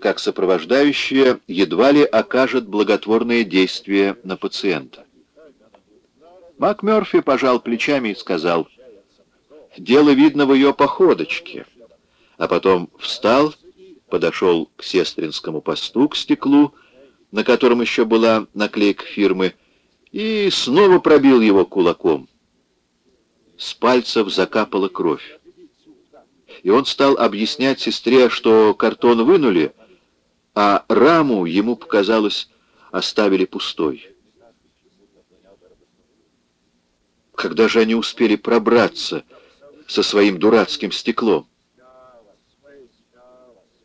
как сопровождающее едва ли окажет благотворное действие на пациента. МакМёрфи пожал плечами и сказал, «Дело видно в ее походочке», а потом встал, подошел к сестринскому посту, к стеклу, на котором еще была наклейка фирмы, и снова пробил его кулаком. С пальцев закапала кровь. И он стал объяснять сестре, что картон вынули, а раму, ему показалось, оставили пустой. Когда же они успели пробраться со своим дурацким стеклом?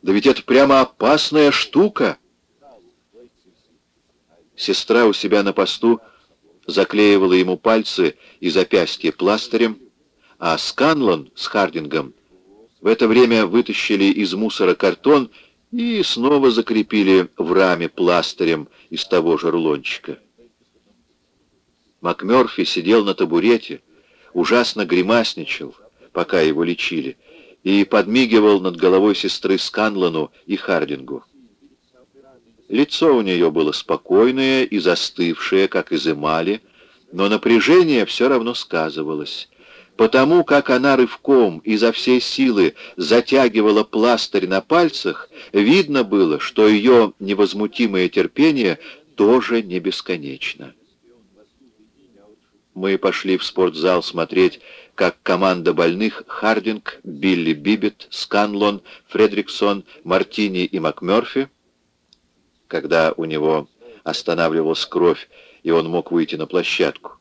Да ведь это прямо опасная штука. Сестра у себя на посту заклеивала ему пальцы и запястья пластырем, а Сканлон с Хардингом в это время вытащили из мусора картон и снова закрепили в раме пластырем из того же рулончика. МакМёрфи сидел на табурете, ужасно гримасничал, пока его лечили, и подмигивал над головой сестры Сканлону и Хардингу. Лицо у нее было спокойное и застывшее, как из эмали, но напряжение все равно сказывалось. Потому как она рывком изо всей силы затягивала пластырь на пальцах, видно было, что ее невозмутимое терпение тоже не бесконечно. Мы пошли в спортзал смотреть, как команда больных Хардинг, Билли Бибет, Сканлон, Фредриксон, Мартини и МакМёрфи когда у него останавливалась кровь, и он мог выйти на площадку.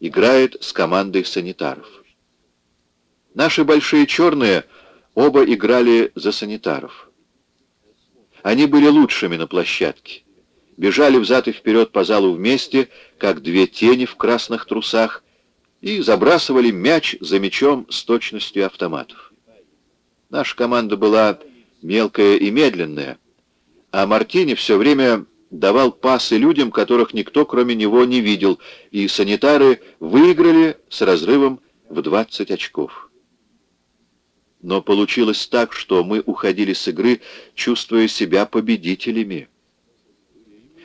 Играет с командой санитаров. Наши большие черные оба играли за санитаров. Они были лучшими на площадке. Бежали взад и вперед по залу вместе, как две тени в красных трусах, и забрасывали мяч за мячом с точностью автоматов. Наша команда была мелкая и медленная, а Мартини все время давал пасы людям, которых никто кроме него не видел, и санитары выиграли с разрывом в 20 очков. Но получилось так, что мы уходили с игры, чувствуя себя победителями.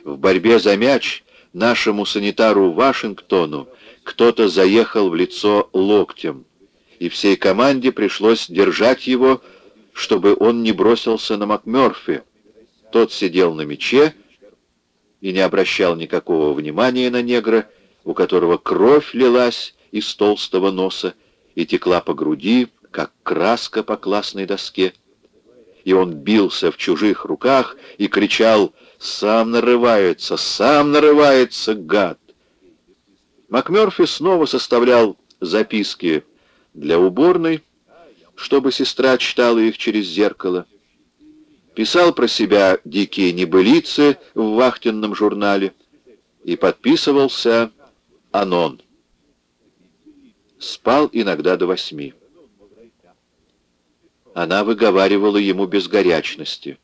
В борьбе за мяч нашему санитару Вашингтону кто-то заехал в лицо локтем, и всей команде пришлось держать его, чтобы он не бросился на МакМёрфи, тот сидел на мече и не обращал никакого внимания на негра, у которого кровь лилась из толстого носа и текла по груди, как краска по классной доске. И он бился в чужих руках и кричал «Сам нарывается, сам нарывается, гад!» МакМёрфи снова составлял записки для уборной, чтобы сестра читала их через зеркало писал про себя дикие небылицы в вахтенном журнале и подписывался «Анон». Спал иногда до восьми. Она выговаривала ему без горячности.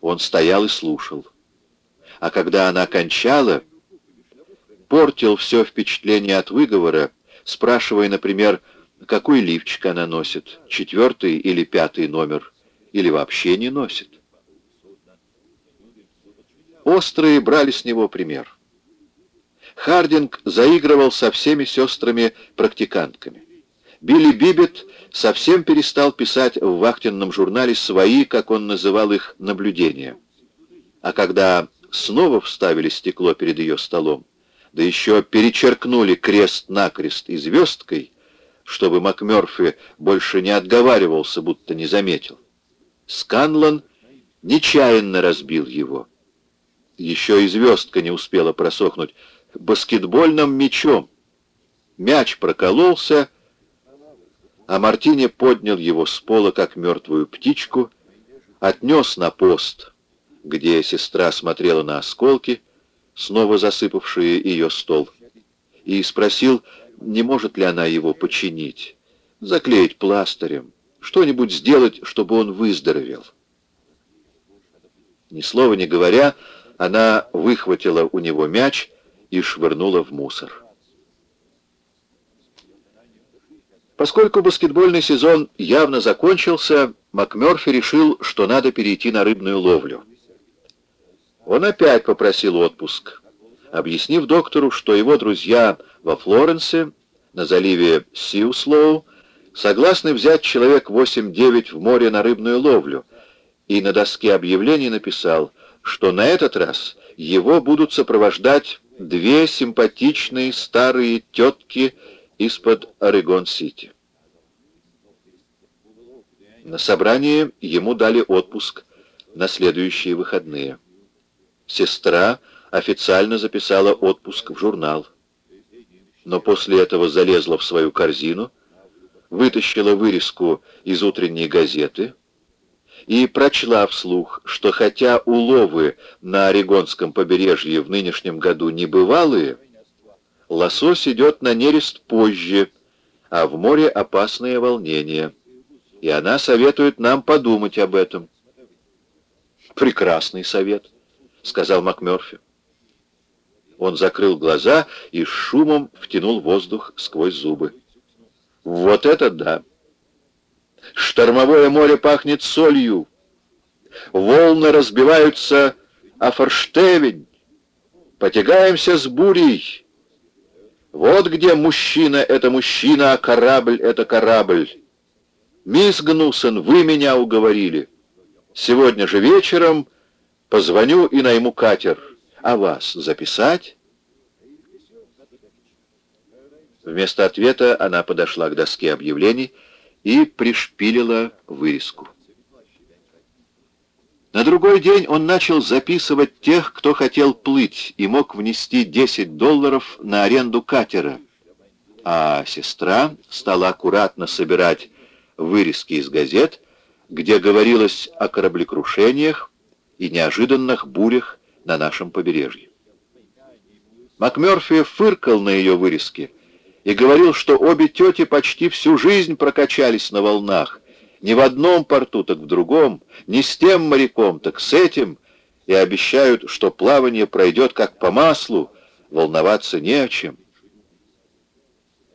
Он стоял и слушал. А когда она кончала, портил все впечатление от выговора, спрашивая, например, какой лифчик она носит, четвертый или пятый номер или вообще не носит. Острые брали с него пример. Хардинг заигрывал со всеми сестрами-практикантками. Билли Бибет совсем перестал писать в вахтенном журнале свои, как он называл их, наблюдения. А когда снова вставили стекло перед ее столом, да еще перечеркнули крест-накрест и звездкой, чтобы МакМёрфи больше не отговаривался, будто не заметил. Сканлон нечаянно разбил его. Еще и звездка не успела просохнуть. Баскетбольным мячом. Мяч прокололся, а Мартини поднял его с пола, как мертвую птичку, отнес на пост, где сестра смотрела на осколки, снова засыпавшие ее стол, и спросил, не может ли она его починить, заклеить пластырем что-нибудь сделать, чтобы он выздоровел. Ни слова не говоря, она выхватила у него мяч и швырнула в мусор. Поскольку баскетбольный сезон явно закончился, МакМёрфи решил, что надо перейти на рыбную ловлю. Он опять попросил отпуск, объяснив доктору, что его друзья во Флоренсе, на заливе Сиуслоу, согласны взять человек 8-9 в море на рыбную ловлю, и на доске объявлений написал, что на этот раз его будут сопровождать две симпатичные старые тетки из-под Орегон-Сити. На собрании ему дали отпуск на следующие выходные. Сестра официально записала отпуск в журнал, но после этого залезла в свою корзину, вытащила вырезку из утренней газеты и прочла вслух, что хотя уловы на Орегонском побережье в нынешнем году небывалые, лосось идет на нерест позже, а в море опасные волнения, и она советует нам подумать об этом. «Прекрасный совет», — сказал МакМёрфи. Он закрыл глаза и шумом втянул воздух сквозь зубы. «Вот это да!» Штормовое море пахнет солью. Волны разбиваются о форштевень. Потягаемся с бурей. Вот где мужчина — это мужчина, а корабль — это корабль. Мисс Гнусон, вы меня уговорили. Сегодня же вечером позвоню и найму катер. А вас записать? Вместо ответа она подошла к доске объявлений и пришпилила вырезку. На другой день он начал записывать тех, кто хотел плыть и мог внести 10 долларов на аренду катера, а сестра стала аккуратно собирать вырезки из газет, где говорилось о кораблекрушениях и неожиданных бурях на нашем побережье. МакМёрфи фыркал на ее вырезки — и говорил, что обе тети почти всю жизнь прокачались на волнах, не в одном порту, так в другом, не с тем моряком, так с этим, и обещают, что плавание пройдет как по маслу, волноваться не о чем.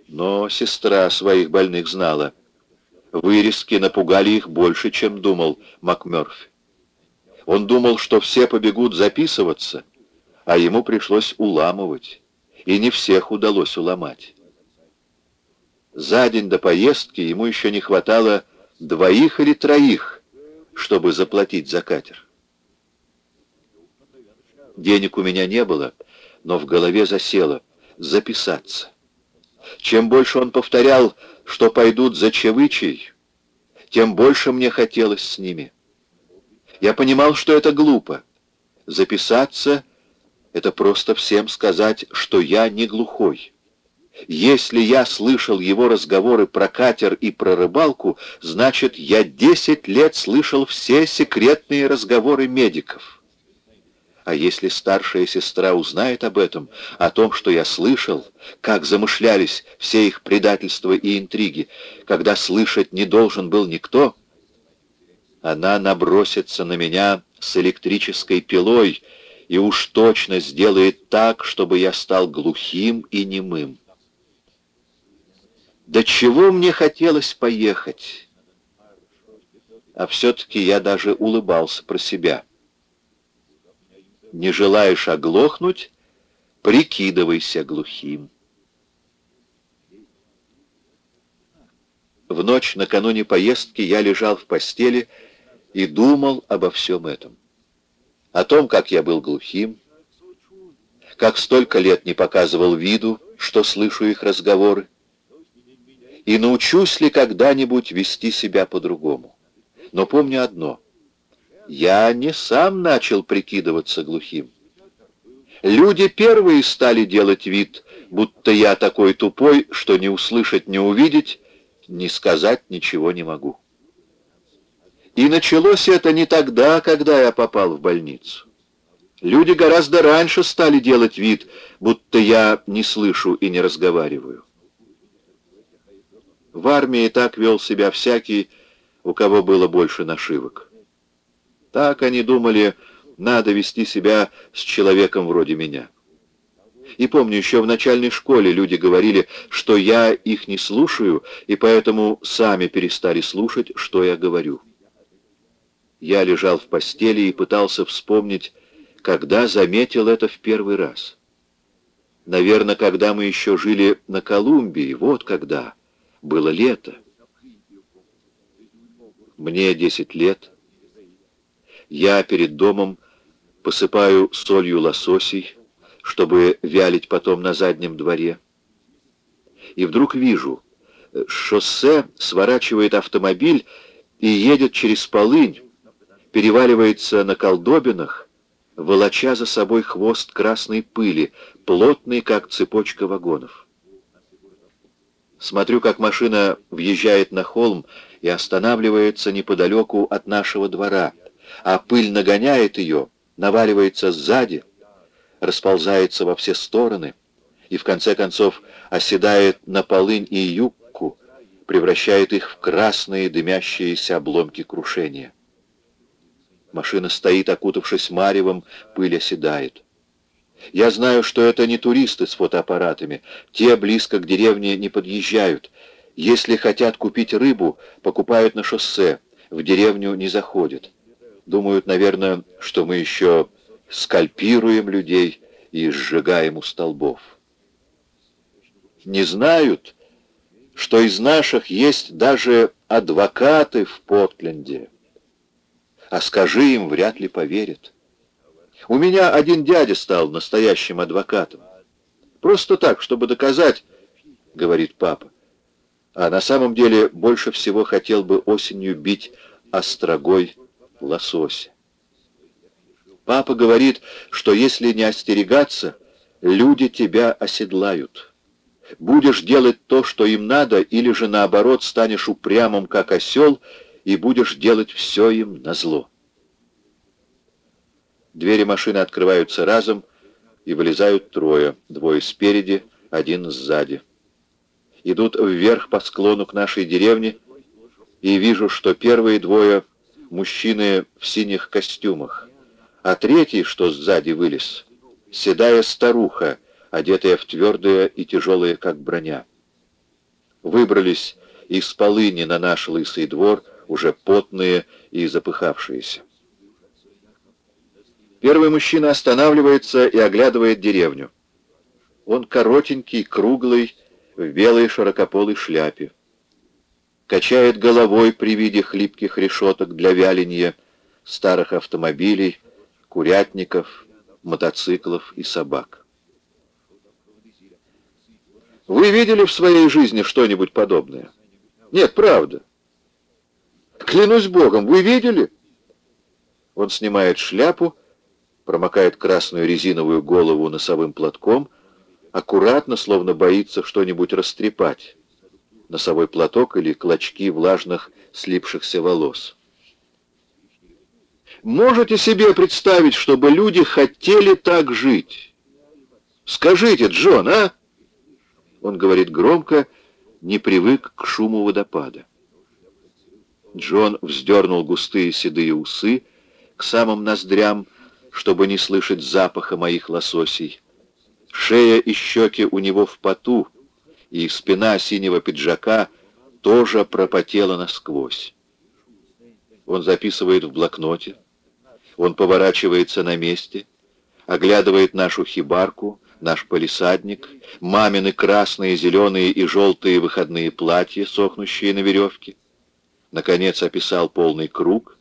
Но сестра своих больных знала. Вырезки напугали их больше, чем думал МакМёрфи. Он думал, что все побегут записываться, а ему пришлось уламывать, и не всех удалось уломать. За день до поездки ему еще не хватало двоих или троих, чтобы заплатить за катер. Денег у меня не было, но в голове засело записаться. Чем больше он повторял, что пойдут за Чевычей, тем больше мне хотелось с ними. Я понимал, что это глупо. Записаться — это просто всем сказать, что я не глухой. Если я слышал его разговоры про катер и про рыбалку, значит, я десять лет слышал все секретные разговоры медиков. А если старшая сестра узнает об этом, о том, что я слышал, как замышлялись все их предательства и интриги, когда слышать не должен был никто, она набросится на меня с электрической пилой и уж точно сделает так, чтобы я стал глухим и немым. До чего мне хотелось поехать? А все-таки я даже улыбался про себя. Не желаешь оглохнуть, прикидывайся глухим. В ночь накануне поездки я лежал в постели и думал обо всем этом. О том, как я был глухим, как столько лет не показывал виду, что слышу их разговоры, и научусь ли когда-нибудь вести себя по-другому. Но помню одно. Я не сам начал прикидываться глухим. Люди первые стали делать вид, будто я такой тупой, что не услышать, не увидеть, не сказать ничего не могу. И началось это не тогда, когда я попал в больницу. Люди гораздо раньше стали делать вид, будто я не слышу и не разговариваю. В армии так вел себя всякий, у кого было больше нашивок. Так они думали, надо вести себя с человеком вроде меня. И помню, еще в начальной школе люди говорили, что я их не слушаю, и поэтому сами перестали слушать, что я говорю. Я лежал в постели и пытался вспомнить, когда заметил это в первый раз. Наверное, когда мы еще жили на Колумбии, вот когда. Было лето. Мне 10 лет. Я перед домом посыпаю солью лососей, чтобы вялить потом на заднем дворе. И вдруг вижу, с шоссе сворачивает автомобиль и едет через полынь, переваливается на колдобинах, волоча за собой хвост красной пыли, плотный, как цепочка вагонов. Смотрю, как машина въезжает на холм и останавливается неподалеку от нашего двора, а пыль нагоняет ее, наваливается сзади, расползается во все стороны и в конце концов оседает на полынь и юбку, превращает их в красные дымящиеся обломки крушения. Машина стоит, окутавшись маревом, пыль оседает. Я знаю, что это не туристы с фотоаппаратами, те близко к деревне не подъезжают. Если хотят купить рыбу, покупают на шоссе, в деревню не заходят. Думают, наверное, что мы еще скальпируем людей и сжигаем у столбов. Не знают, что из наших есть даже адвокаты в Портленде. А скажи им, вряд ли поверят. У меня один дядя стал настоящим адвокатом. Просто так, чтобы доказать, говорит папа. А на самом деле больше всего хотел бы осенью бить острогой лосося. Папа говорит, что если не остерегаться, люди тебя оседлают. Будешь делать то, что им надо, или же наоборот станешь упрямым, как осел, и будешь делать все им назло. Двери машины открываются разом, и вылезают трое, двое спереди, один сзади. Идут вверх по склону к нашей деревне, и вижу, что первые двое — мужчины в синих костюмах а третий, что сзади вылез, седая старуха, одетая в твердое и тяжелое, как броня. Выбрались из полыни на наш лысый двор, уже потные и запыхавшиеся. Первый мужчина останавливается и оглядывает деревню. Он коротенький, круглый, в белой широкополой шляпе. Качает головой при виде хлипких решеток для вяленья, старых автомобилей, курятников, мотоциклов и собак. Вы видели в своей жизни что-нибудь подобное? Нет, правда. Клянусь Богом, вы видели? Он снимает шляпу, промокает красную резиновую голову носовым платком, аккуратно, словно боится что-нибудь растрепать. Носовой платок или клочки влажных слипшихся волос. Можете себе представить, чтобы люди хотели так жить? Скажите, Джон, а? Он говорит громко, не привык к шуму водопада. Джон вздернул густые седые усы к самым ноздрям, чтобы не слышать запаха моих лососей. Шея и щеки у него в поту, и спина синего пиджака тоже пропотела насквозь. Он записывает в блокноте. Он поворачивается на месте, оглядывает нашу хибарку, наш полисадник, мамины красные, зеленые и желтые выходные платья, сохнущие на веревке. Наконец описал полный круг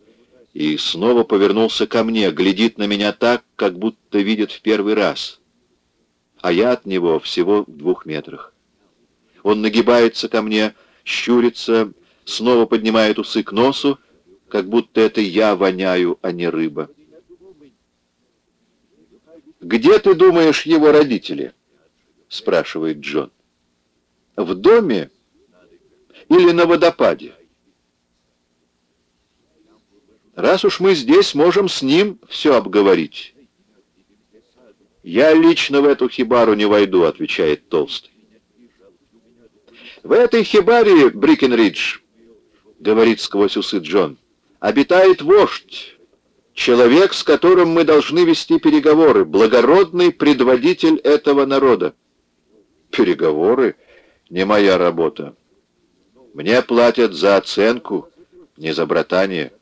и снова повернулся ко мне, глядит на меня так, как будто видит в первый раз. А я от него всего в двух метрах. Он нагибается ко мне, щурится, снова поднимает усы к носу как будто это я воняю, а не рыба. «Где, ты думаешь, его родители?» — спрашивает Джон. «В доме или на водопаде?» «Раз уж мы здесь, можем с ним все обговорить». «Я лично в эту хибару не войду», — отвечает Толстый. «В этой хибаре, Брикенридж», — говорит сквозь усы Джон, — обитает вождь, Человек, с которым мы должны вести переговоры, благородный предводитель этого народа. Переговоры — не моя работа. Мне платят за оценку, не за братание.